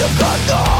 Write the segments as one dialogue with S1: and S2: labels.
S1: you've got no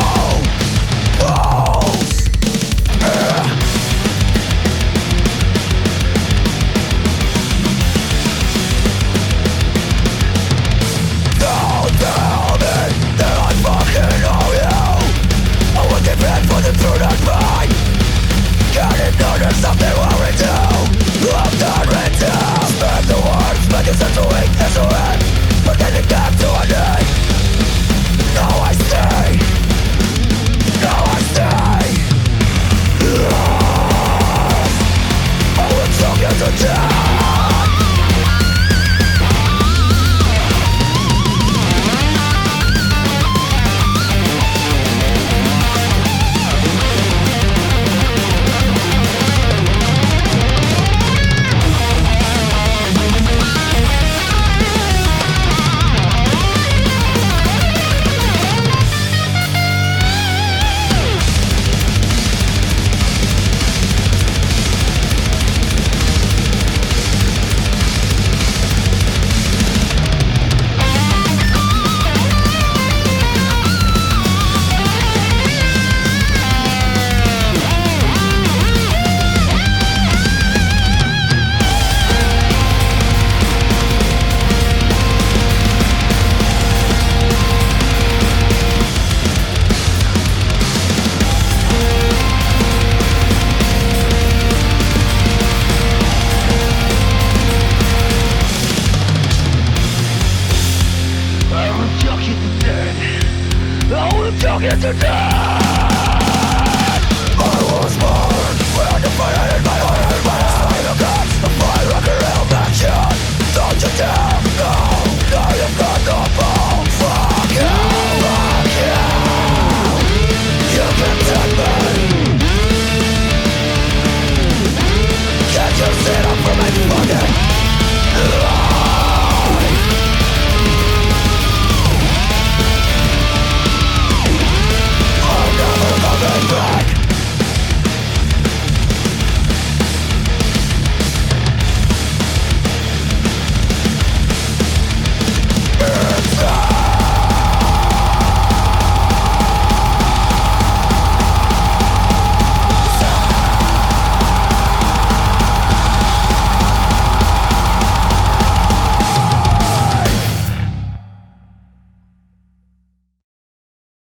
S1: get to die.